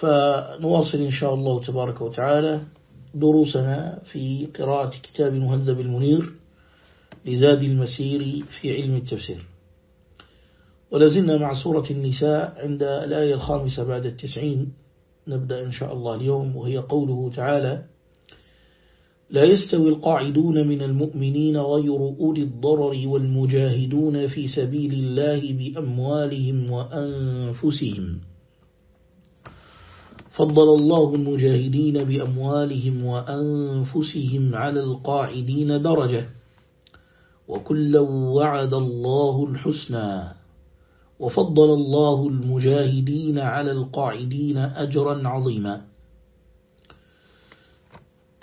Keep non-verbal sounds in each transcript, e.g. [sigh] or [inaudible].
فنواصل إن شاء الله تبارك وتعالى دروسنا في قراءة كتاب مهذب المنير لزاد المسير في علم التفسير. ولازلنا مع سورة النساء عند الآية الخامسة بعد التسعين. نبدأ إن شاء الله اليوم وهي قوله تعالى لا يستوي القاعدون من المؤمنين غير أولي الضرر والمجاهدون في سبيل الله بأموالهم وأنفسهم. فضل الله المجاهدين بأموالهم وأنفسهم على القاعدين درجة. وكلا وعد الله الحسنى. وفضل الله المجاهدين على القاعدين أجرا عظيما.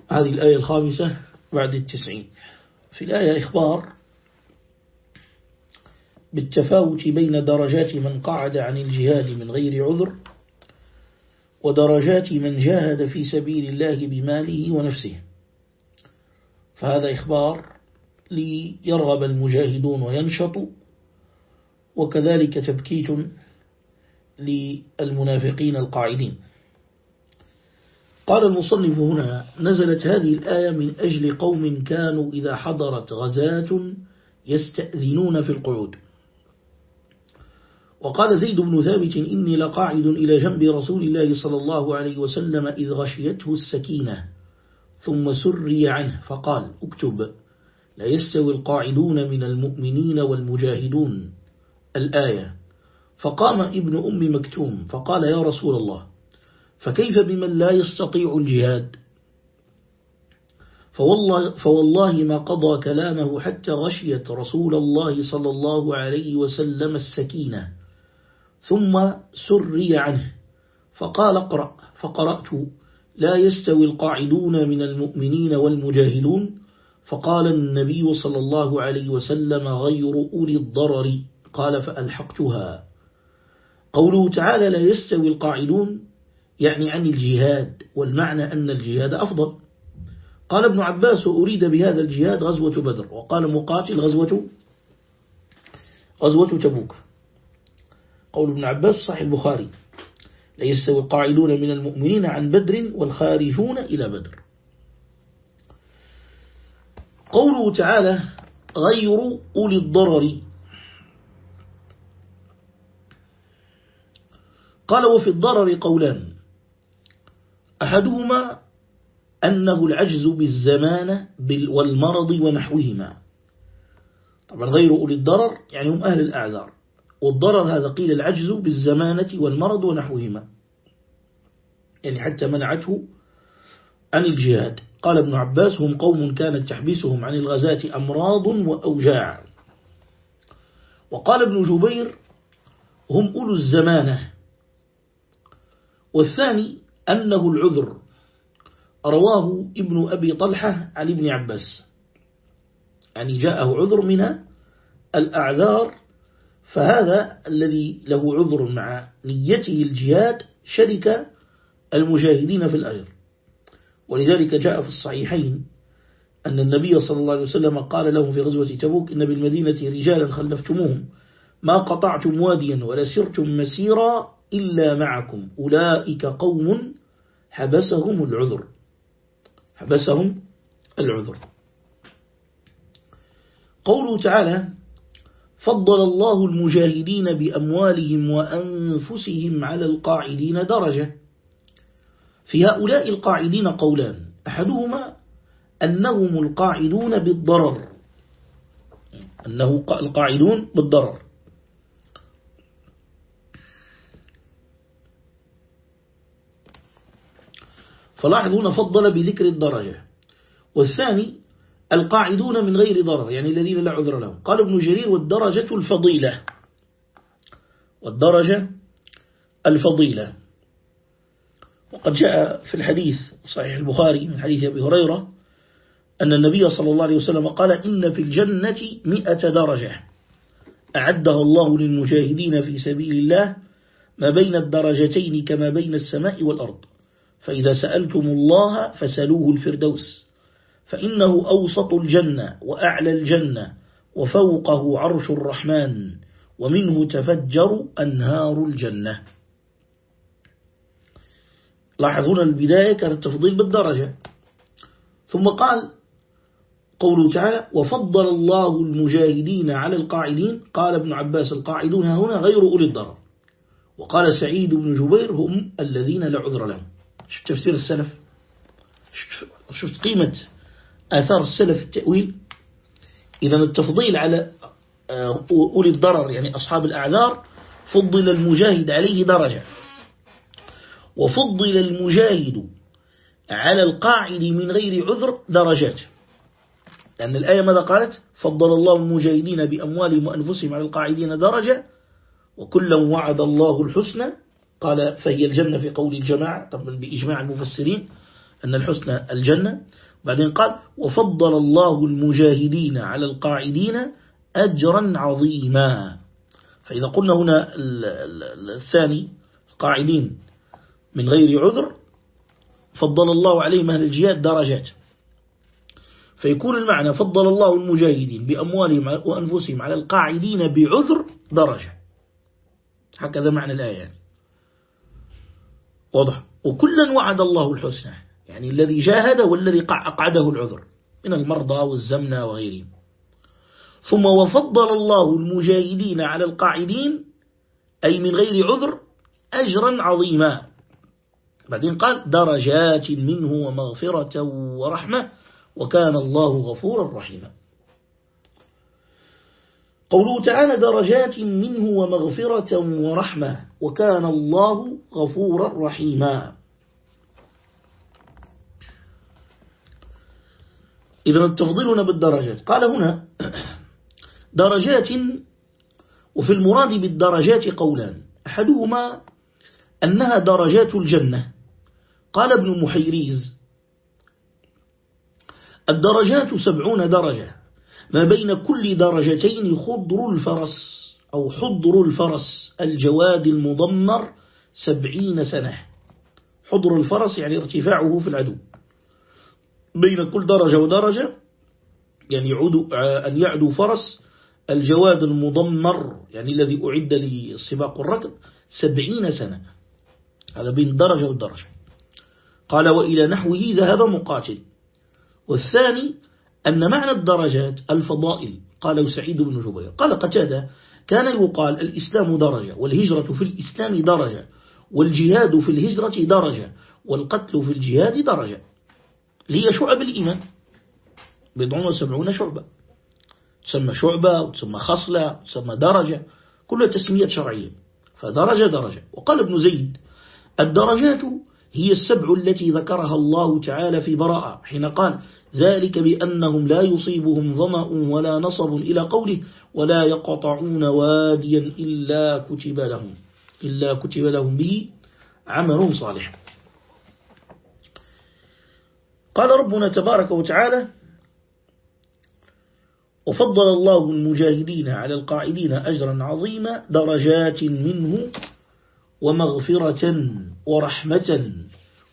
هذه الآية الخامسة بعد التسعين. في الآية إخبار بالتفاوت بين درجات من قعد عن الجهاد من غير عذر ودرجات من جاهد في سبيل الله بماله ونفسه. فهذا إخبار ليرغب المجاهدون وينشطوا وكذلك تبكيت للمنافقين القاعدين. قال المصنف هنا نزلت هذه الآية من أجل قوم كانوا إذا حضرت غزاة يستأذنون في القعود. وقال زيد بن ثابت إني لقاعد إلى جنب رسول الله صلى الله عليه وسلم إذ غشيته السكينة ثم سري عنه فقال اكتب. لا يستوي القاعدون من المؤمنين والمجاهدون. الآية. فقام ابن أم مكتوم فقال يا رسول الله فكيف بمن لا يستطيع الجهاد؟ فوالله, فوالله ما قضى كلامه حتى غشيت رسول الله صلى الله عليه وسلم السكينة. ثم سري عنه. فقال اقرأ. فقرأت. لا يستوي القاعدون من المؤمنين والمجاهدون فقال النبي صلى الله عليه وسلم غير أولي الضرر. قال فألحقتها. قوله تعالى لا يستوي القاعدون يعني عن الجهاد والمعنى أن الجهاد أفضل. قال ابن عباس أريد بهذا الجهاد غزوة بدر. وقال مقاتل غزوة غزوة تبوك. قول ابن عباس صحيح البخاري. لا يستوي القاعدون من المؤمنين عن بدر والخارجون إلى بدر. قوله تعالى غير أولي الضرر. قال وفي الضرر قولان. أحدهما أنه العجز بالزمان والمرض ونحوهما. طبعا غير أولي الضرر يعني هم أهل الأعذار. والضرر هذا قيل العجز بالزمانة والمرض ونحوهما. يعني حتى منعته عن الجهاد. قال ابن عباس هم قوم كانت تحبسهم عن الغزاة أمراض وأوجاع. وقال ابن جبير هم أولو الزمانة. والثاني أنه العذر. رواه ابن أبي طلحة عن ابن عباس. يعني جاءه عذر من الأعذار فهذا الذي له عذر مع نيته الجهاد شرك المجاهدين في الأجر. ولذلك جاء في الصحيحين أن النبي صلى الله عليه وسلم قال لهم في غزوة تبوك إن بالمدينة رجالا خلفتموهم ما قطعتم واديا ولا سرتم مسيرا إلا معكم. أولئك قوم حبسهم العذر. حبسهم العذر. قوله تعالى فضل الله المجاهدين بأموالهم وأنفسهم على القاعدين درجة. في هؤلاء القاعدين قولان أحدهما أنهم القاعدون بالضرر. أنه القاعدون بالضرر. فلاحظ هنا فضل بذكر الدرجة. والثاني القاعدون من غير ضرر يعني الذين لا عذر لهم. قال ابن جرير والدرجة الفضيلة. والدرجة الفضيلة. وقد جاء في الحديث صحيح البخاري من حديث أبي هريرة أن النبي صلى الله عليه وسلم قال إن في الجنة مئة درجة. أعدها الله للمجاهدين في سبيل الله ما بين الدرجتين كما بين السماء والأرض. فإذا سألتم الله فسلوه الفردوس. فإنه أوسط الجنة وأعلى الجنة وفوقه عرش الرحمن ومنه تفجر أنهار الجنة. لاحظون البداية كان التفضيل بالدرجة. ثم قال قوله تعالى وفضل الله المجاهدين على القاعدين قال ابن عباس القاعدون هنا غير أولي الضرر وقال سعيد بن جبير هم الذين لا عذر لهم شفت تفسير السلف؟ شفت قيمة آثار السلف التأويل إذا التفضيل على آه، أولي الضرر يعني أصحاب الأعذار فضل المجاهد عليه درجة. وفضل المجاهد على القاعد من غير عذر درجات. لأن الآية ماذا قالت؟ فضل الله المجاهدين بأموالهم وأنفسهم على القاعدين درجة وكلا وعد الله الحسنى. قال فهي الجنة في قول الجماعة طبعا بإجماع المفسرين أن الحسنى الجنة. بعدين قال وفضل الله المجاهدين على القاعدين أجرا عظيما. فإذا قلنا هنا الثاني القاعدين من غير عذر فضل الله عليهم أهل الجهاد درجات. فيكون المعنى فضل الله المجاهدين بأموالهم وأنفسهم على القاعدين بعذر درجة. هكذا معنى الآية. يعني. واضح. وكلا وعد الله الحسنى. يعني الذي جاهد والذي أقعده العذر من المرضى والزمنى وغيرهم. ثم وفضل الله المجاهدين على القاعدين أي من غير عذر أجرا عظيما. بعدين قال درجات منه ومغفرة ورحمة وكان الله غفورا رحيما. قوله تعالى درجات منه ومغفرة ورحمة وكان الله غفورا رحيما. إذا التفضيل بالدرجات. قال هنا [coughs] درجات وفي المراد بالدرجات قولان. أحدهما أنها درجات الجنة. قال ابن محيريز الدرجات سبعون درجة. ما بين كل درجتين خضر الفرس أو حضر الفرس الجواد المضمر سبعين سنة. حضر الفرس يعني ارتفاعه في العدو. بين كل درجة ودرجة يعني يعود أن يعدو فرس الجواد المضمر يعني الذي أعد للسباق الركض سبعين سنة. هذا بين درجة ودرجة. قال وإلى نحوه ذهب مقاتل. والثاني أن معنى الدرجات الفضائل. قال سعيد بن جبير. قال قتادة كان يقال الإسلام درجة والهجرة في الإسلام درجة والجهاد في الهجرة درجة والقتل في الجهاد درجة. لي شعب الإيمان بضعون وسبعون شعبة. تسمى شعبة وتسمى خصلة وتسمى درجة. كلها تسمية شرعية. فدرجة درجة. وقال ابن زيد الدرجات هي السبع التي ذكرها الله تعالى في براءة حين قال ذلك بأنهم لا يصيبهم ظمأ ولا نصب إلى قوله ولا يقطعون واديا إلا كتب لهم إلا كتب لهم به عمل صالح. قال ربنا تبارك وتعالى وفضل الله المجاهدين على القاعدين أجرا عظيما درجات منه ومغفرة ورحمة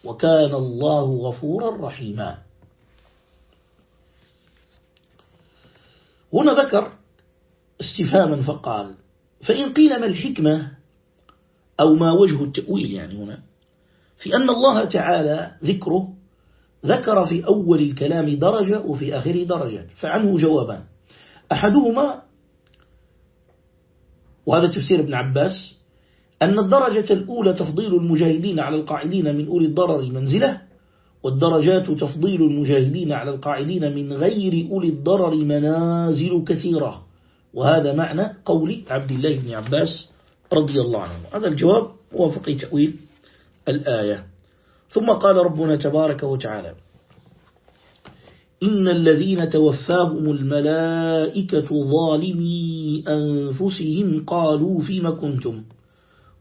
وكان الله غفورا رحيما. هنا ذكر استفهاما فقال فإن قيل ما الحكمة أو ما وجه التأويل يعني هنا في أن الله تعالى ذكره ذكر في أول الكلام درجة وفي آخره درجة فعنه جوابان. أحدهما وهذا تفسير ابن عباس أن الدرجة الأولى تفضيل المجاهدين على القاعدين من أولي الضرر منزلة والدرجات تفضيل المجاهدين على القاعدين من غير أولي الضرر منازل كثيرة. وهذا معنى قول عبد الله بن عباس رضي الله عنه. هذا الجواب وافق تأويل الآية. ثم قال ربنا تبارك وتعالى إن الذين توفاهم الملائكة ظالمي أنفسهم قالوا فيما كنتم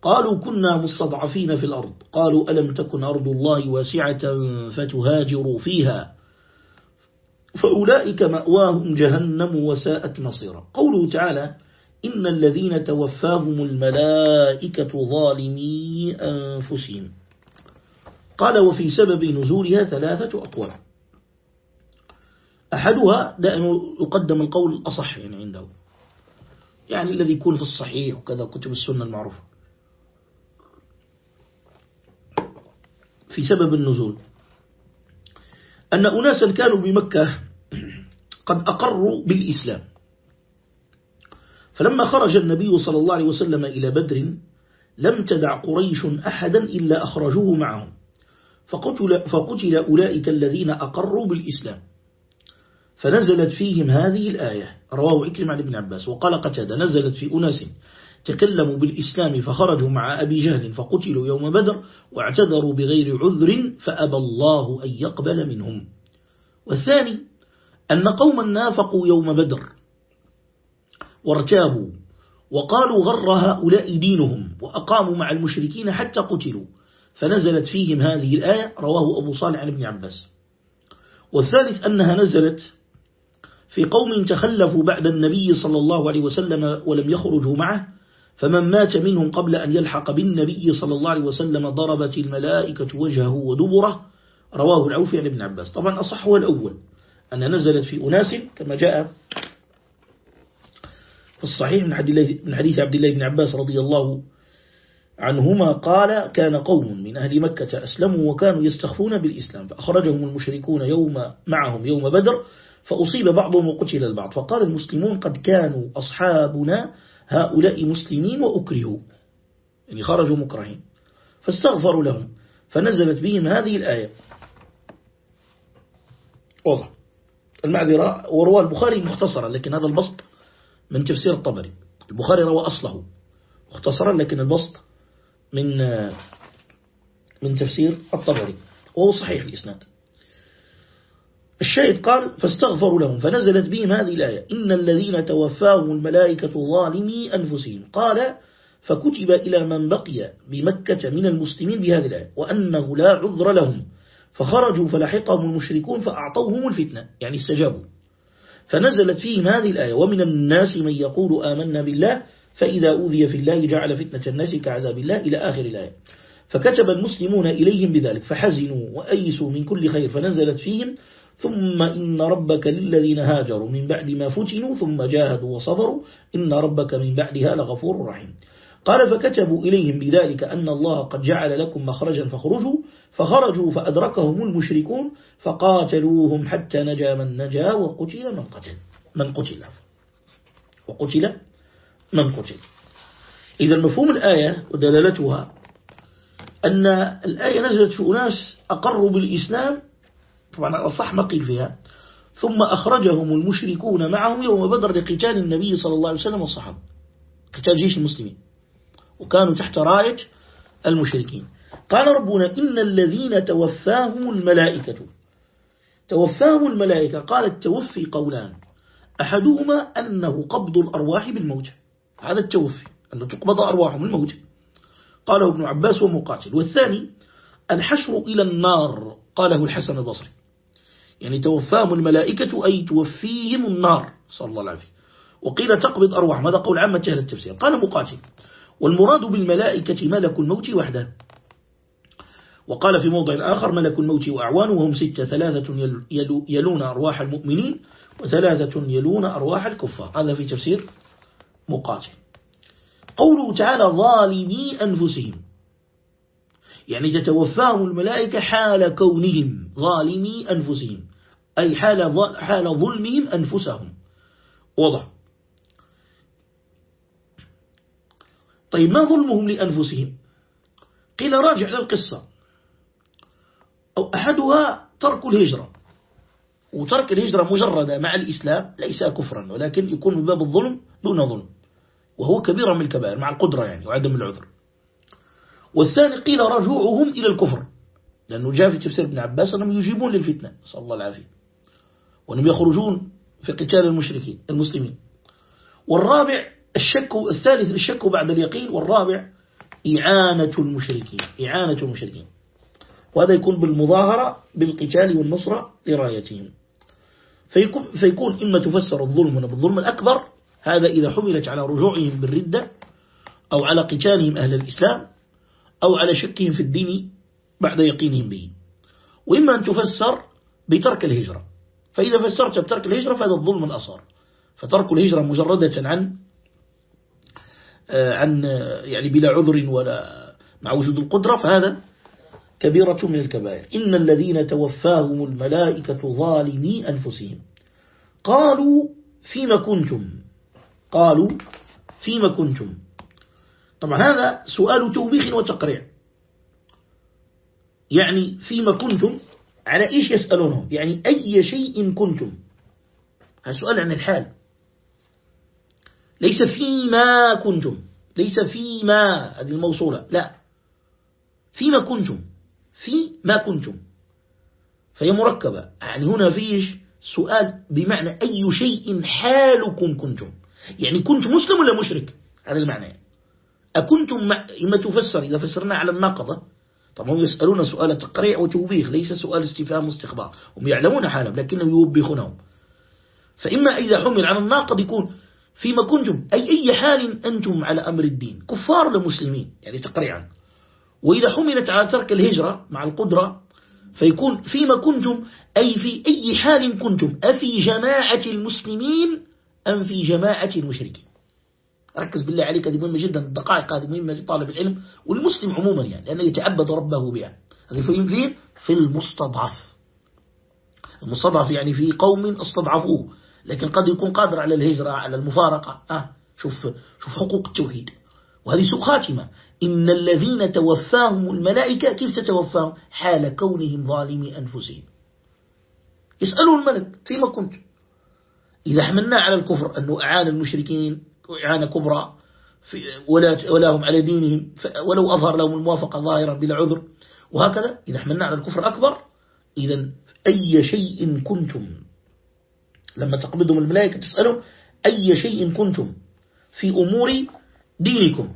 قالوا كنا مستضعفين في الأرض قالوا ألم تكن أرض الله واسعة فتهاجروا فيها فأولئك مأواهم جهنم وساءت مصيرا. قوله تعالى إن الذين توفاهم الملائكة ظالمي أنفسهم قال وفي سبب نزولها ثلاثة أقوال. أحدها دائما يقدم القول الأصح يعني عنده. يعني الذي يكون في الصحيح وكذا كتب السنة المعروفة. في سبب النزول. أن أناسا كانوا بمكة قد أقروا بالإسلام. فلما خرج النبي صلى الله عليه وسلم إلى بدر لم تدع قريش أحدا إلا أخرجوه معهم. فقتل, فقتل أولئك الذين أقروا بالإسلام. فنزلت فيهم هذه الآية. رواه عكرم عن ابن عباس. وقال قتادة نزلت في أناس تكلموا بالإسلام فخرجوا مع أبي جهل فقتلوا يوم بدر واعتذروا بغير عذر فأبى الله أن يقبل منهم. والثاني أن قوما نافقوا يوم بدر وارتابوا وقالوا غر هؤلاء دينهم وأقاموا مع المشركين حتى قتلوا. فنزلت فيهم هذه الآية رواه أبو صالح عن ابن عباس. والثالث أنها نزلت في قوم تخلفوا بعد النبي صلى الله عليه وسلم ولم يخرجوا معه فمن مات منهم قبل أن يلحق بالنبي صلى الله عليه وسلم ضربت الملائكة وجهه ودبره رواه العوفي عن ابن عباس. طبعا أصح هو الأول أن نزلت في أناس كما جاء في الصحيح من حديث عبد الله بن عباس رضي الله عنهما قال كان قوم من أهل مكة أسلموا وكانوا يستخفون بالإسلام فأخرجهم المشركون يوم معهم يوم بدر فأصيب بعضهم وقتل البعض فقال المسلمون قد كانوا أصحابنا هؤلاء مسلمين وأكرهوا يعني خرجوا مكرهين فاستغفروا لهم فنزلت بهم هذه الآية. واضح. المعذرة وروى البخاري مختصرا لكن هذا البسط من تفسير الطبري. البخاري روى أصله مختصرا لكن البسط من من تفسير الطبري. وهو صحيح الإسناد. الشاهد قال فاستغفروا لهم فنزلت بهم هذه الآية إن الذين توفاهم الملائكة ظالمي أنفسهم قال فكتب إلى من بقي بمكة من المسلمين بهذه الآية وأنه لا عذر لهم فخرجوا فلحقهم المشركون فأعطوهم الفتنة يعني استجابوا. فنزلت فيهم هذه الآية ومن الناس من يقول آمنا بالله فإذا أوذي في الله جعل فتنة الناس كعذاب الله إلى آخر الآية. فكتب المسلمون إليهم بذلك فحزنوا وأيسوا من كل خير فنزلت فيهم ثم إن ربك للذين هاجروا من بعد ما فتنوا ثم جاهدوا وصبروا إن ربك من بعدها لغفور رحيم. قال فكتبوا إليهم بذلك أن الله قد جعل لكم مخرجا فخرجوا فخرجوا فأدركهم المشركون فقاتلوهم حتى نجا من نجا وقتل من قتل من قتل. وقتل من قتل إذا مفهوم الآية ودلالتها أن الآية نزلت في أناس أقروا بالإسلام طبعا الصح ما قيل فيها ثم أخرجهم المشركون معهم يوم بدر لقتال النبي صلى الله عليه وسلم والصحابة قتال جيش المسلمين وكانوا تحت راية المشركين. قال ربنا إن الذين توفاهم الملائكة توفاهم الملائكة قال التوفي قولان أحدهما أنه قبض الأرواح بالموت هذا التوفي أن تقبض أرواحهم الموت. قاله ابن عباس ومقاتل والثاني الحشر إلى النار قاله الحسن البصري. يعني توفاهم الملائكة أي توفيهم النار صلى الله عليه وسلم وقيل تقبض أرواحهم هذا قول عامة جهل التفسير؟ قال مقاتل. والمراد بالملائكة ملك الموت وحده. وقال في موضع آخر ملك الموت وأعوانه وهم ستة ثلاثة يلون أرواح المؤمنين وثلاثة يلون أرواح الكفار. هذا في تفسير مقاتل. قوله تعالى ظالمي أنفسهم. يعني تتوفاهم الملائكة حال كونهم ظالمي أنفسهم. أي حال, حال ظلمهم أنفسهم. وضع طيب ما ظلمهم لأنفسهم؟ قيل راجع للقصة أو أحدها ترك الهجرة. وترك الهجرة مجردة مع الإسلام ليس كفرا ولكن يكون من باب الظلم دون ظلم. وهو كبيرة من الكبائر مع القدرة يعني وعدم العذر. والثاني قيل رجوعهم إلى الكفر لأنه جاء في تفسير ابن عباس أنهم يجيبون للفتنة صلى الله العافية. وأنهم يخرجون في قتال المشركين المسلمين. والرابع الشك الثالث الشك بعد اليقين والرابع إعانة المشركين إعانة المشركين. وهذا يكون بالمظاهرة بالقتال والنصرة لرايتهم. فيكون, فيكون إما تفسر الظلم بالظلم الأكبر هذا إذا حملت على رجوعهم بالردة أو على قتالهم أهل الإسلام أو على شكهم في الدين بعد يقينهم به. وإما أن تفسر بترك الهجرة. فإذا فسرت بترك الهجرة فهذا الظلم الأصغر. فترك الهجرة مجردة عن آه، عن يعني بلا عذر ولا مع وجود القدرة فهذا كبيرة من الكبائر. إن الذين توفاهم الملائكة ظالمي أنفسهم. قالوا فيما كنتم؟ قالوا فيما كنتم؟ طبعا هذا سؤال توبيخ وتقريع. يعني فيما كنتم على إيش يسألونهم؟ يعني أي شيء كنتم؟ هذا سؤال عن الحال. ليس فيما كنتم. ليس فيما هذه الموصولة. لا. فيما كنتم. في ما كنتم. فهي مركبة. يعني هنا فيش سؤال بمعنى أي شيء حالكم كنتم. يعني كنت مسلم ولا مشرك؟ هذا المعنى. أكنتم إما تفسر إذا فسرنا على الناقضة طبعا يسألون سؤال تقريع وتوبيخ ليس سؤال استفهام واستخبار. هم يعلمون حالهم لكنهم يوبخونهم. فإما إذا حمل على الناقض يكون فيما كنتم أي أي حال أنتم على أمر الدين كفار لمسلمين يعني تقريعا. وإذا حملت على ترك الهجرة مع القدرة فيكون فيما كنتم أي في أي حال كنتم أفي جماعة المسلمين أم في جماعة المشركين. ركز بالله عليك هذه مهمة جدا الدقائق هذه مهمة لطالب العلم والمسلم عموما يعني لأنه يتعبد ربه بها. هذه في في المستضعف. المستضعف يعني في قوم استضعفوه لكن قد يكون قادر على الهجرة على المفارقة. آه شوف شوف حقوق التوحيد. وهذه سوء خاتمة. إن الذين توفاهم الملائكة كيف تتوفاهم؟ حال كونهم ظالمي أنفسهم. يسألوا الملك فيما كنت. إذا حملنا على الكفر أنه أعان المشركين إعانة كبرى ولا, ولا هم على دينهم ولو أظهر لهم الموافقة ظاهرا بلا عذر. وهكذا إذا حملنا على الكفر أكبر إذا أي شيء كنتم لما تقبضهم الملائكة تسألهم أي شيء كنتم في أمور دينكم؟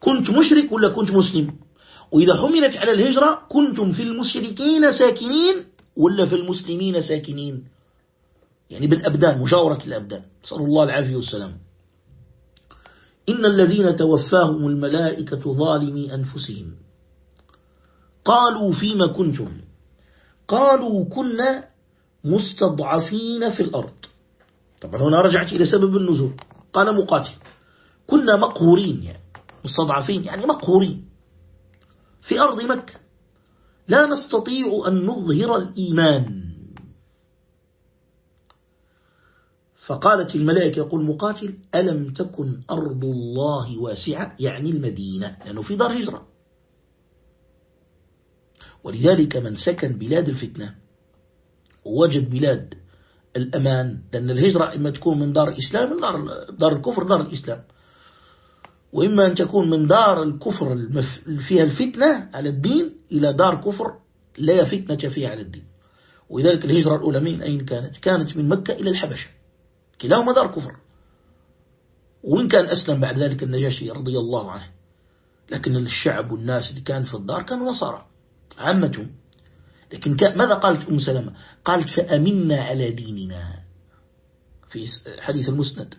كنت مشرك ولا كنت مسلم؟ وإذا حملت على الهجرة كنتم في المشركين ساكنين ولا في المسلمين ساكنين؟ يعني بالأبدان مجاورة الأبدان. صلى الله العافية والسلام. إن الذين توفاهم الملائكة ظالمي أنفسهم. قالوا فيما كنتم؟ قالوا كنا مستضعفين في الأرض. طبعا هنا رجعت إلى سبب النزول. قال مقاتل كنا مقهورين يعني مستضعفين يعني مقهورين في أرض مكة. لا نستطيع أن نظهر الإيمان. فقالت الملائكة يقول مقاتل ألم تكن أرض الله واسعة؟ يعني المدينة لأنه في دار هجرة. ولذلك من سكن بلاد الفتنة ووجد بلاد الأمان لأن الهجرة إما تكون من دار الإسلام دار, دار الكفر دار الإسلام. وإما أن تكون من دار الكفر. فيها الفتنة على الدين إلى دار كفر لا فتنة فيها على الدين. ولذلك الهجرة الأولى من أين كانت؟ كانت من مكة إلى الحبشة. كلاهما دار كفر. وإن كان أسلم بعد ذلك النجاشي رضي الله عنه. لكن الشعب والناس اللي كان في الدار كانوا نصارى عامتهم. لكن ماذا قالت أم سلمة؟ قالت فأمنا على ديننا. في حديث المسند.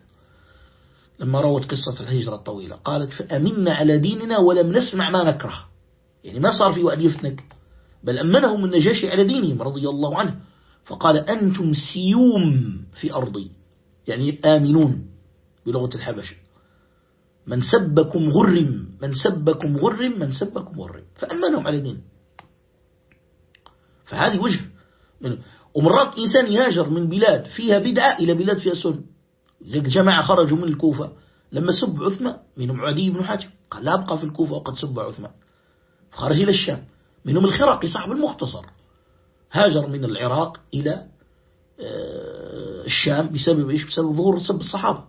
لما روت قصة الهجرة الطويلة. قالت فأمنا على ديننا ولم نسمع ما نكره. يعني ما صار في وعد يفتنك. بل أمنهم النجاشي على دينهم رضي الله عنه. فقال أنتم سيوم في أرضي. يعني آمنون بلغة الحبشة. من سبكم غرم من سبكم غرم من سبكم غرم. فأمنهم على دين. فهذه وجه من ومرات إنسان يهاجر من بلاد فيها بدعة إلى بلاد فيها سنة جماعة خرجوا من الكوفة. لما سب عثمان منهم عدي بن حاتم. قال لا أبقى في الكوفة وقد سب عثمان. فخرج إلى الشام. منهم الخراقي صاحب المختصر. هاجر من العراق إلى آه، الشام بسبب إيش؟ بسبب ظهور سب الصحابة.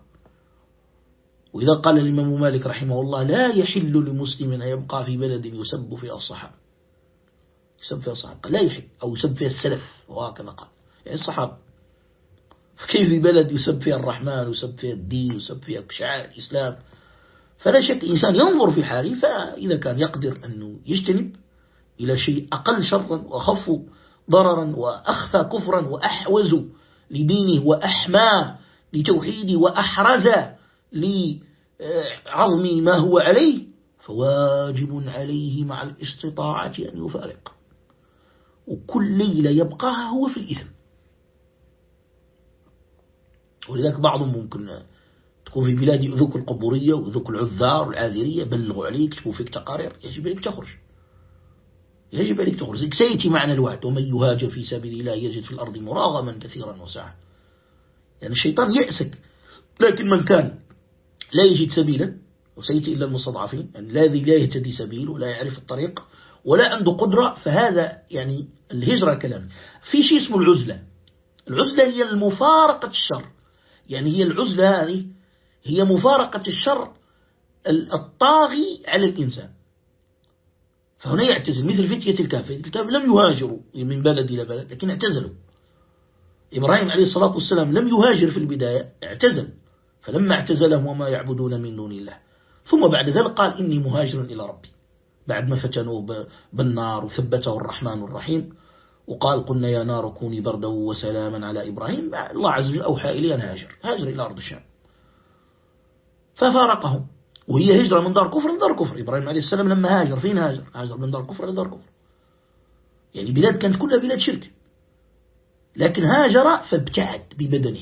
وإذا قال الإمام مالك رحمه الله لا يحل لمسلم أن يبقى في بلد يسب فيها الصحابة. يسب فيها الصحابة. لا يحل. أو يسب فيها السلف. وهكذا قال. يعني الصحابة. فكيف في بلد يسب فيها الرحمن ويسب فيها الدين ويسب فيها شعائر الإسلام؟ فلا شك إنسان ينظر في حاله فإذا كان يقدر أنه يجتنب إلى شيء أقل شرا وأخف ضررا وأخفى كفرا وأحوز لدينه وأحمى لتوحيده وأحرز لعظم ما هو عليه فواجب عليه مع الاستطاعة أن يفارق. وكل ليلة يبقاها هو في الإثم. ولذلك بعضهم ممكن تكون في بلاد يؤذوك القبورية ويؤذوك العذار والعاذرية بلغوا عليك يكتبوا فيك تقارير يجب عليك تخرج. يجب عليك تخرج سيأتي معنى الوعد. ومن يهاجر في سبيل الله يجد في الأرض مراغما كثيرا وسعا. يعني الشيطان يأسك. لكن من كان لا يجد سبيلا وسيأتي إلا المستضعفين يعني الذي لا يهتدي سبيل ولا يعرف الطريق ولا عنده قدرة فهذا يعني الهجرة كلام. في شيء اسمه العزلة. العزلة هي المفارقة الشر. يعني هي العزلة هذه هي مفارقة الشر الطاغي على الإنسان. فهنا يعتزل مثل فتية الكهف فتية الكهف لم يهاجروا من بلد إلى بلد لكن اعتزلوا. إبراهيم عليه الصلاة والسلام لم يهاجر في البداية اعتزل. فلما اعتزلهم وما يعبدون من دون الله. ثم بعد ذلك قال إني مهاجر إلى ربي. بعد ما فتنوه بالنار وثبته الرحمن الرحيم. وقال قلنا يا نار كوني بردا وسلاما على إبراهيم. الله عز وجل أوحى إلي أن هاجر. هاجر إلى أرض الشام. ففارقهم. وهي هجرة من دار كفر لدار كفر. إبراهيم عليه السلام لما هاجر فين هاجر؟ هاجر من دار كفر لدار كفر. يعني بلاد كانت كلها بلاد شرك. لكن هاجر فابتعد ببدنه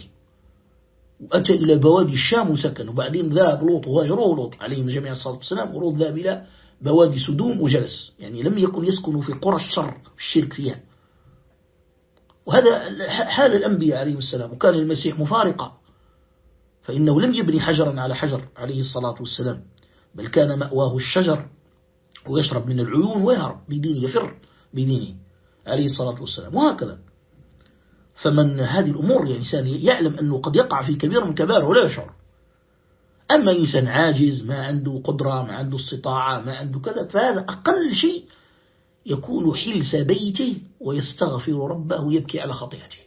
وأتى إلى بوادي الشام وسكن. وبعدين ذهب لوط وهاجره لوط عليهم جميع الصلاة والسلام. ولوط ذهب إلى بوادي سدوم وجلس. يعني لم يكن يسكن في قرى الشر الشرك فيها. وهذا حال الأنبياء عليهم السلام. وكان المسيح مفارقة. فإنه لم يبني حجرا على حجر عليه الصلاة والسلام بل كان مأواه الشجر ويشرب من العيون ويهرب بدينه يفر بدينه عليه الصلاة والسلام. وهكذا. فمن هذه الأمور يعني إنسان يعلم أنه قد يقع في كبير من كبار ولا يشعر. أما إنسان عاجز ما عنده قدرة ما عنده استطاعة ما عنده كذا فهذا أقل شيء يكون حلس بيته ويستغفر ربه ويبكي على خطيئته.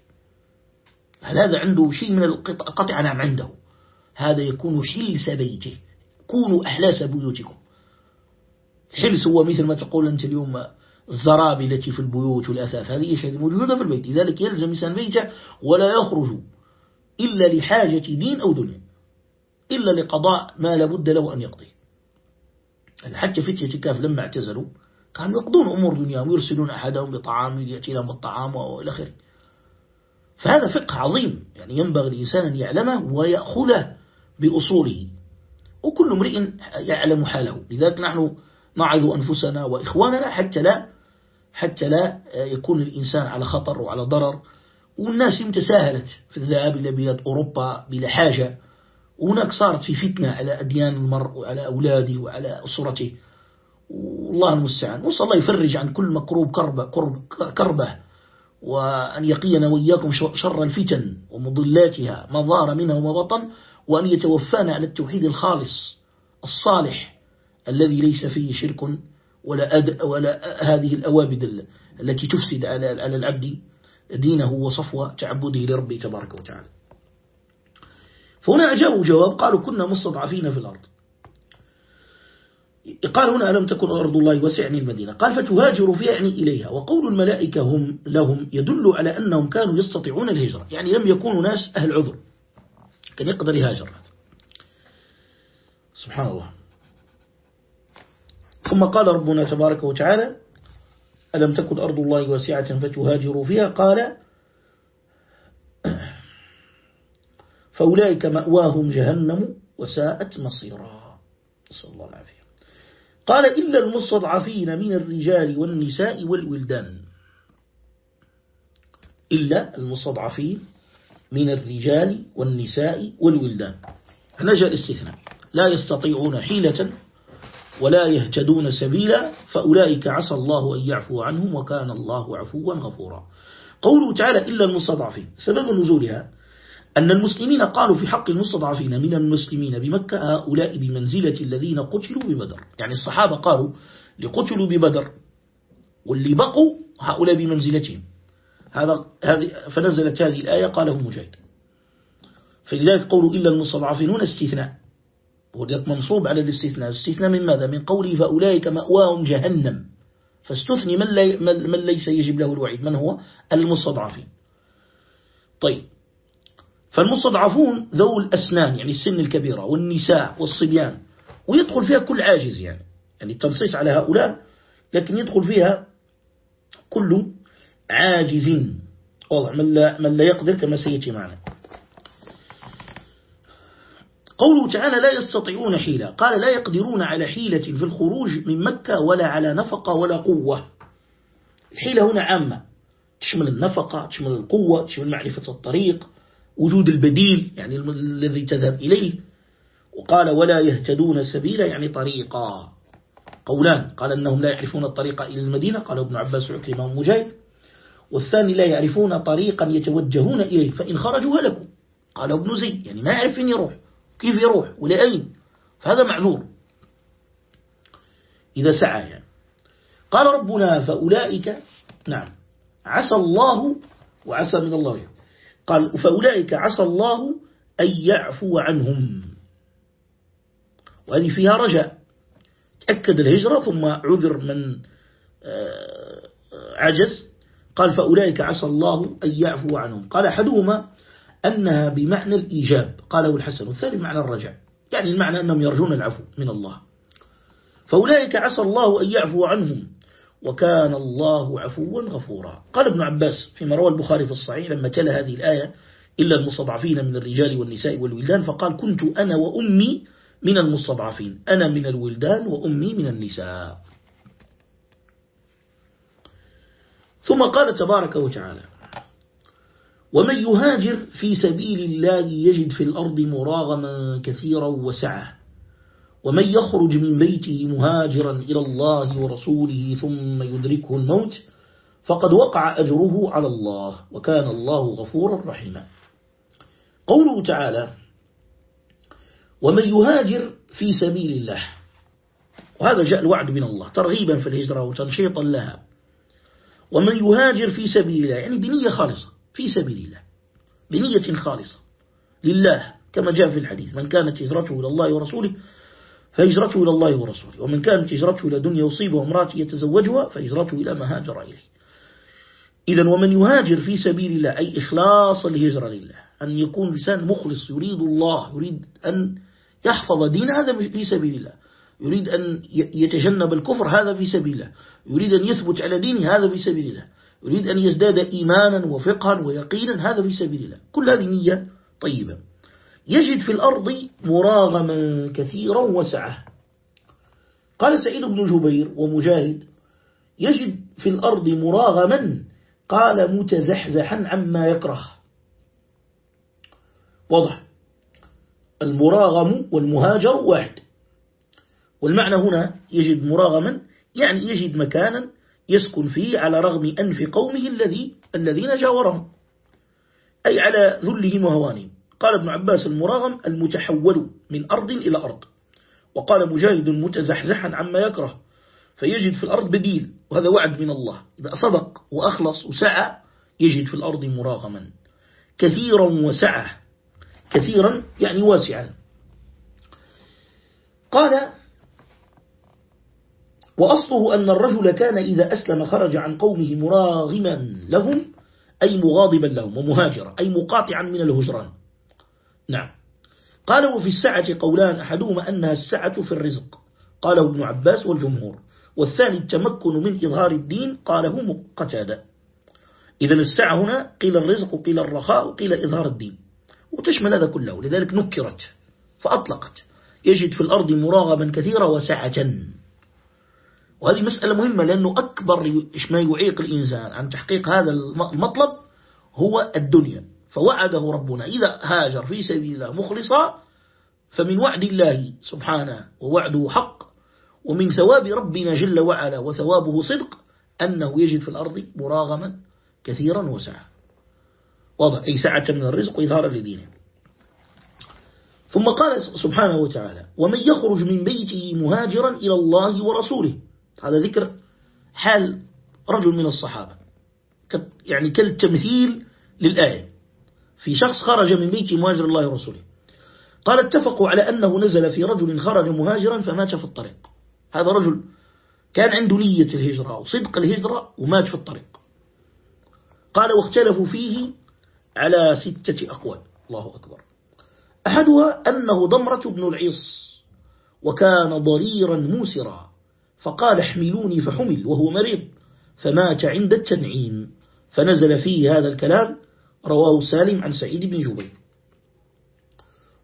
هل هذا عنده شيء من القطع؟ نعم عنده. هذا يكون حلس بيته. كونوا أحلاس بيوتكم. حلس هو مثل ما تقول أنت اليوم الزرابي التي في البيوت والأثاث. هذه هذه موجودة في البيت. لذلك يلزم إنسان بيته ولا يخرج إلا لحاجة دين أو دنيا. إلا لقضاء ما لابد له أن يقضي. حتى فتية الكاف لما اعتزلوا كانوا يقضون أمور دنيا ويرسلون أحدهم بطعام يأتي لهم الطعام وإلى آخره. فهذا فقه عظيم. يعني ينبغي الإنسان أن يعلمه ويأخذه. بأصوله. وكل امرئ يعلم حاله. لذلك نحن نعظ أنفسنا وإخواننا حتى لا حتى لا يكون الإنسان على خطر وعلى ضرر. والناس تساهلت في الذهاب إلى بلاد أوروبا بلا حاجة. وهناك صارت في فتنة على أديان المرء وعلى أولاده وعلى أسرته. والله المستعان. وصل الله يفرج عن كل مكروب كربة, كرب كربة. وأن يقينا وإياكم شر الفتن ومضلاتها ما ظهر منها وما وأن يتوفانا على التوحيد الخالص الصالح الذي ليس فيه شرك ولا, أد ولا هذه الأوابد التي تفسد على على العبد دينه وصفوة تعبده لربه تبارك وتعالى. فهنا أجابوا جواب قالوا كنا مستضعفين في الأرض. قال هنا ألم تكن أرض الله وسعني المدينة قال فتهاجر فيها يعني إليها. وقول الملائكة هم لهم يدل على أنهم كانوا يستطيعون الهجرة يعني لم يكونوا ناس أهل عذر. كان يقدر يهاجر سبحان الله. ثم قال ربنا تبارك وتعالى ألم تكن أرض الله واسعة فتهاجروا فيها؟ قال فأولئك مأواهم جهنم وساءت مصيرا. نسأل الله العافية. قال إلا المستضعفين من الرجال والنساء والولدان. إلا المستضعفين من الرجال والنساء والولدان. هنا جاء الاستثناء. لا يستطيعون حيلة ولا يهتدون سبيلا فأولئك عسى الله أن يعفو عنهم وكان الله عفوا غفورا. قوله تعالى إلا المستضعفين. سبب نزولها أن المسلمين قالوا في حق المستضعفين من المسلمين بمكة هؤلاء بمنزلة الذين قتلوا ببدر. يعني الصحابة قالوا لقتلوا ببدر واللي بقوا هؤلاء بمنزلتهم. هذا هذه فنزلت هذه الآية قاله مجاهد. فلذلك قولوا إلا المستضعفين استثناء. ولذلك منصوب على الاستثناء. استثناء من ماذا؟ من قوله فأولئك مأواهم جهنم. فاستثني من, لي من ليس يجب له الوعيد. من هو؟ المستضعفين. طيب. فالمستضعفون ذو الأسنان يعني السن الكبيرة والنساء والصبيان ويدخل فيها كل عاجز يعني. يعني التنصيص على هؤلاء لكن يدخل فيها كل عاجز واضح من لا, من لا يقدر كما سيأتي معنا. قوله تعالى لا يستطيعون حيلة. قال لا يقدرون على حيلة في الخروج من مكة ولا على نفقة ولا قوة. الحيلة هنا عامة. تشمل النفقة تشمل القوة تشمل معرفة الطريق وجود البديل يعني الذي تذهب إليه. وقال ولا يهتدون سبيلا يعني طريقا. قولان قال أنهم لا يعرفون الطريق إلى المدينة. قال ابن عباس وعكرمة ومجاهد. والثاني لا يعرفون طريقا يتوجهون إليه فإن خرجوا هلكوا. قال ابن زيد يعني ما يعرف فين يروح كيف يروح؟ ولأين فهذا معذور. إذا سعى يعني. قال ربنا فأولئك نعم عسى الله وعسى من الله. قال فأولئك عسى الله أن يعفو عنهم. وهذه فيها رجاء. أكد الهجرة ثم عذر من آه، عجز. قال فأولئك عسى الله أن يعفو عنهم. قال أحدهما أنها بمعنى الإيجاب. قاله الحسن والثاني بمعنى الرجاء. يعني المعنى أنهم يرجون العفو من الله. فأولئك عسى الله أن يعفو عنهم وكان الله عفوا غفورا. قال ابن عباس فيما روى البخاري في الصحيح لما تلا هذه الآية إلا المستضعفين من الرجال والنساء والولدان فقال كنت أنا وأمي من المستضعفين. أنا من الولدان وأمي من النساء. ثم قال تبارك وتعالى ومن يهاجر في سبيل الله يجد في الأرض مراغما كثيرا وسعة ومن يخرج من بيته مهاجرا إلى الله ورسوله ثم يدركه الموت فقد وقع أجره على الله وكان الله غفورا رحيما. قوله تعالى ومن يهاجر في سبيل الله وهذا جاء الوعد من الله ترغيبا في الهجرة وتنشيطا لها. ومن يهاجر في سبيل الله يعني بنية خالصة في سبيل الله بنية خالصة لله كما جاء في الحديث من كانت هجرته إلى الله ورسوله فهجرته إلى الله ورسوله ومن كانت هجرته إلى دنيا يصيبها امرأة يتزوجها فهجرته إلى ما هاجر إليه. إذا ومن يهاجر في سبيل الله أي إخلاص الهجرة لله أن يكون لسان مخلص يريد الله يريد أن يحفظ دين هذا في سبيل الله. يريد أن يتجنب الكفر هذا في سبيل الله. يريد أن يثبت على دينه هذا في سبيل الله. يريد أن يزداد إيمانا وفقها ويقينا هذا في سبيل الله. كل هذه نية طيبة. يجد في الأرض مراغما كثيرا وسعة. قال سعيد بن جبير ومجاهد يجد في الأرض مراغما قال متزحزحا عما يكره. واضح. المراغم والمهاجر واحد. والمعنى هنا يجد مراغما يعني يجد مكانا يسكن فيه على رغم أنف قومه الذي الذين جاورهم. أي على ذلهم وهوانهم. قال ابن عباس المراغم المتحول من أرض إلى أرض. وقال مجاهد متزحزحا عما يكره. فيجد في الأرض بديل وهذا وعد من الله. إذا صدق وأخلص وسعى يجد في الأرض مراغما. كثيرا وسعة كثيرا يعني واسعا. قال وأصله أن الرجل كان إذا أسلم خرج عن قومه مراغما لهم أي مغاضبا لهم ومهاجرا أي مقاطعا من الهجران. نعم. قال وفي السعة قولان أحدهما أنها السعة في الرزق. قاله ابن عباس والجمهور. والثاني التمكن من إظهار الدين. قاله قتادة. إذا السعة هنا قيل الرزق وقيل الرخاء وقيل إظهار الدين. وتشمل هذا كله لذلك نكرت فأطلقت. يجد في الأرض مراغبا كثيرا وسعة وهذه مسألة مهمة لأنه أكبر ما يعيق الإنسان عن تحقيق هذا المطلب هو الدنيا. فوعده ربنا. إذا هاجر في سبيل الله مخلصا فمن وعد الله سبحانه ووعده حق ومن ثواب ربنا جل وعلا وثوابه صدق أنه يجد في الأرض مراغما كثيرا وسعة واضح. أي سعة من الرزق وإظهارا لدينه. ثم قال سبحانه وتعالى ومن يخرج من بيته مهاجرا إلى الله ورسوله هذا ذكر حال رجل من الصحابة. يعني كالتمثيل للآية. في شخص خرج من بيته مهاجر الله ورسوله. قال اتفقوا على أنه نزل في رجل خرج مهاجرا فمات في الطريق. هذا رجل كان عنده نية الهجرة وصدق الهجرة ومات في الطريق. قال واختلفوا فيه على ستة أقوال. الله أكبر. أحدها أنه ضمرة بن العيص وكان ضريرا موسرا. فقال احملوني فحمل وهو مريض فمات عند التنعيم. فنزل فيه هذا الكلام رواه سالم عن سعيد بن جبير.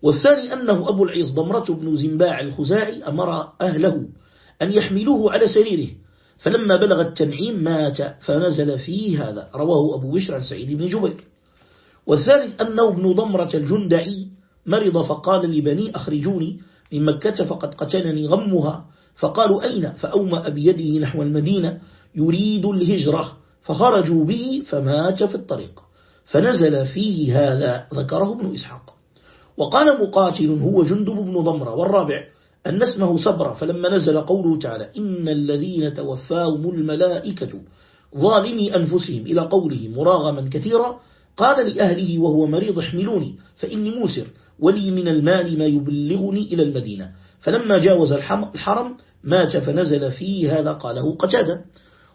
والثاني أنه أبو العيص ضمرة بن زنباع الخزاعي أمر أهله أن يحملوه على سريره. فلما بلغ التنعيم مات فنزل فيه هذا رواه أبو بشر عن سعيد بن جبير. والثالث أنه ابن ضمرة الجندعي مرض فقال لبني أخرجوني من مكة فقد قتلني غمها. فقالوا أين؟ فأومأ بيده نحو المدينة يريد الهجرة فخرجوا به فمات في الطريق. فنزل فيه هذا ذكره ابن إسحاق. وقال مقاتل هو جندب بن ضمرة والرابع أن اسمه صبر فلما نزل قوله تعالى إن الذين توفاهم الملائكة ظالمي أنفسهم إلى قوله مراغما كثيرا قال لأهله وهو مريض احملوني فإني موسر ولي من المال ما يبلغني إلى المدينة. فلما جاوز الحرم مات فنزل فيه هذا قاله قتادة.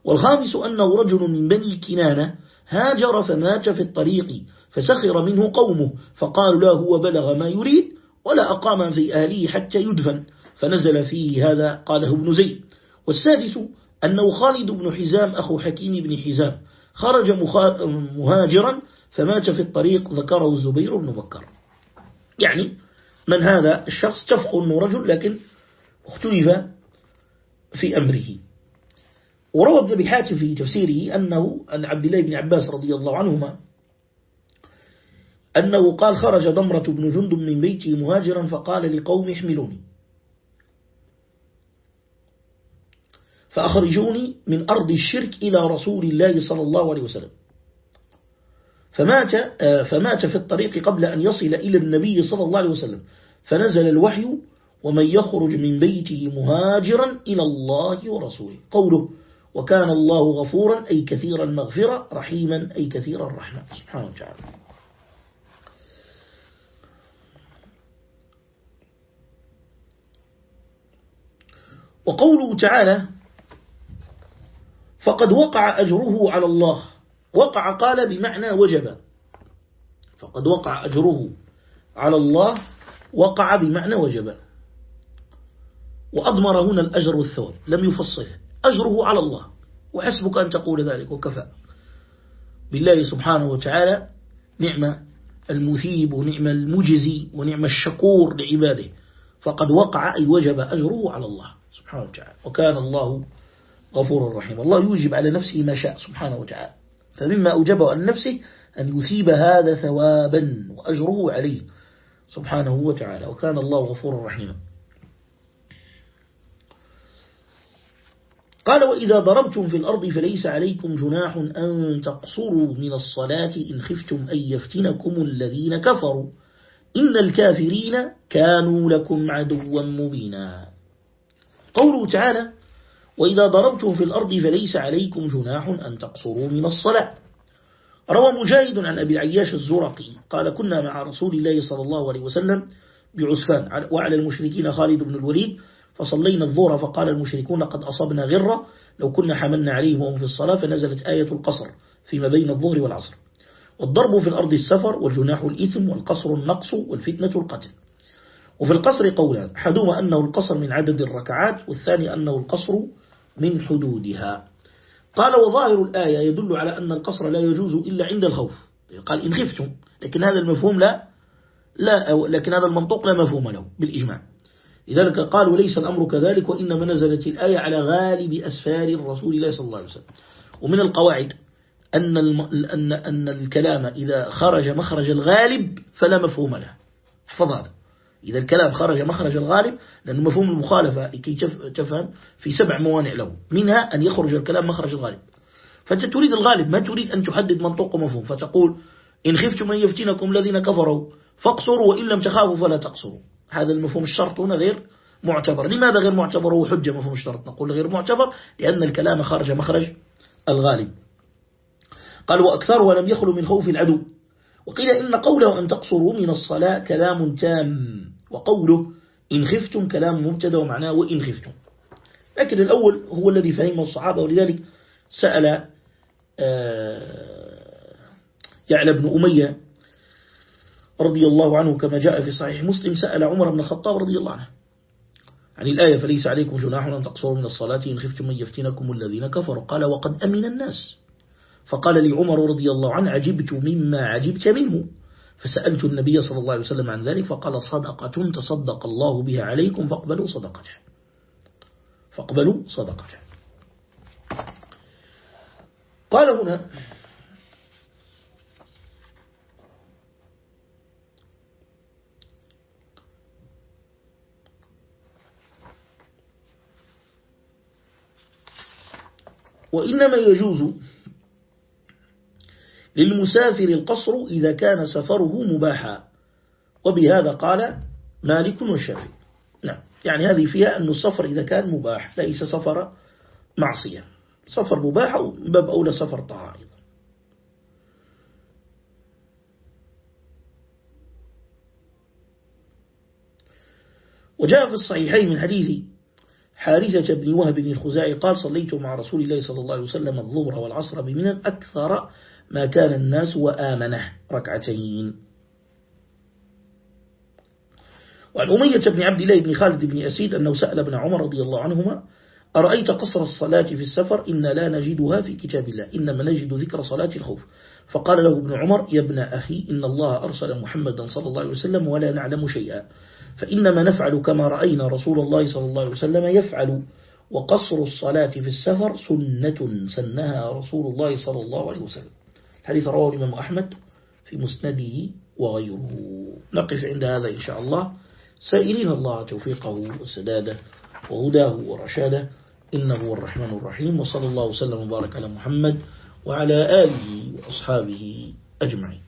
والخامس أنه رجل من بني كنانة هاجر فمات في الطريق فسخر منه قومه فقالوا لا هو بلغ ما يريد ولا أقام في أهله حتى يدفن فنزل فيه هذا قاله ابن زيد. والسادس أنه خالد بن حزام أخو حكيم بن حزام خرج مهاجرا فمات في الطريق ذكره الزبير بن بكر. يعني من هذا الشخص تفق أنه رجل لكن اختلف في أمره. وروى ابن أبي حاتم في تفسيره أنه أن عبد الله بن عباس رضي الله عنهما أنه قال خرج ضمرة بن جند من بيته مهاجرا فقال لقوم احملوني فأخرجوني من أرض الشرك إلى رسول الله صلى الله عليه وسلم. فمات, آه، فمات في الطريق قبل أن يصل إلى النبي صلى الله عليه وسلم. فنزل الوحي ومن يخرج من بيته مهاجرا إلى الله ورسوله. قوله وكان الله غفورا أي كثير المغفرة رحيما أي كثير الرحمة سبحانه وتعالى. وقوله تعالى فقد وقع أجره على الله. وقع قال بمعنى وجب. فقد وقع أجره على الله وقع بمعنى وجب. وأضمر هنا الأجر والثواب لم يفصل. أجره على الله وحسبك أن تقول ذلك وكفى. بالله سبحانه وتعالى نعم المثيب ونعم المجزي ونعم الشكور لعباده. فقد وقع أي وجب أجره على الله سبحانه وتعالى. وكان الله غفور رحيم الله يوجب على نفسه ما شاء سبحانه وتعالى. فمما أوجبه عن نفسه أن يثيب هذا ثوابا وأجره عليه سبحانه وتعالى. وكان الله غفور رحيما. قال وإذا ضربتم في الأرض فليس عليكم جناح أن تقصروا من الصلاة إن خفتم أن يفتنكم الذين كفروا. إن الكافرين كانوا لكم عدوا مبينا. قوله تعالى وإذا ضربتم في الأرض فليس عليكم جناح أن تقصروا من الصلاة. روى مجاهد عن أبي العياش الزرقي قال كنا مع رسول الله صلى الله عليه وسلم بعسفان وعلى المشركين خالد بن الوليد فصلينا الظهر فقال المشركون قد أصبنا غرة لو كنا حملنا عليهم وهم في الصلاة فنزلت آية القصر فيما بين الظهر والعصر. والضرب في الأرض السفر والجناح الإثم والقصر النقص والفتنة القتل. وفي القصر قولان أحدهما أنه القصر من عدد الركعات والثاني أنه القصر من حدودها. قال وظاهر الآية يدل على أن القصر لا يجوز إلا عند الخوف. قال إن خفتم لكن هذا المفهوم لا لا لكن هذا المنطق لا مفهوم له بالإجماع. لذلك قال وليس الأمر كذلك وإنما نزلت الآية على غالب أسفار الرسول الله صلى الله عليه وسلم. ومن القواعد أن. أن... أن الكلام إذا خرج مخرج الغالب فلا مفهوم له. احفظ هذا. إذا الكلام خرج مخرج الغالب لأن مفهوم المخالفة لكي تفهم في سبع موانع له. منها أن يخرج الكلام مخرج الغالب. فأنت تريد الغالب ما تريد أن تحدد منطوق ومفهوم. فتقول إن خفتم أن يفتنكم الذين كفروا فاقصروا وإن لم تخافوا فلا تقصروا. هذا المفهوم الشرط هنا غير معتبر. لماذا غير معتبر؟ هو حجة مفهوم الشرط. نقول غير معتبر لأن الكلام خرج مخرج الغالب. قال وأكثر ولم يخلو من خوف العدو. وقيل إن قوله أن تقصروا من الصلاة كلام تام. وقوله إن خفتم كلام مبتدا ومعناه وإن خفتم. لكن الأول هو الذي فهمه الصحابة ولذلك سأل آه، يعلى بن أمية رضي الله عنه كما جاء في صحيح مسلم سأل عمر بن الخطاب رضي الله عنه عن الآية فليس عليكم جناح أن تقصروا من الصلاة إن خفتم من يفتنكم الذين كفروا. قال وقد أمن الناس. فقال لي عمر رضي الله عنه عجبت مما عجبت منه. فسألت النبي صلى الله عليه وسلم عن ذلك فقال صدقة تصدق الله بها عليكم فاقبلوا صدقته فاقبلوا صدقته قال هنا وإنما يجوز للمسافر القصر إذا كان سفره مباحا. وبهذا قال مالك والشافعي. نعم. يعني هذه فيها أن السفر إذا كان مباح ليس سفر معصية. سفر مباح باب أولى سفر طاعة أيضا. وجاء في الصحيحين من حديث حارثة بن وهب بن الخزاعي قال صليت مع رسول الله صلى الله عليه وسلم الظهر والعصر بمنى أكثر ما كان الناس وآمنه. ركعتين. وعن أمية بن عبد الله بن خالد بن أسيد أنه سأل ابن عمر رضي الله عنهما أرأيت قصر الصلاة في السفر؟ إن لا نجدها في كتاب الله. إنما نجد ذكر صلاة الخوف. فقال له ابن عمر يا ابن أخي إن الله أرسل محمدا صلى الله عليه وسلم ولا نعلم شيئا. فإنما نفعل كما رأينا رسول الله صلى الله عليه وسلم يفعل. وقصر الصلاة في السفر سنة سنها رسول الله صلى الله عليه وسلم. حديث رواه الإمام أحمد في مسنده وغيره. نقف عند هذا إن شاء الله. سائلين الله توفيقه وسداده وهداه ورشاده. إنه هو الرحمن الرحيم. وصلى الله وسلم وبارك على محمد وعلى آله وأصحابه أجمعين.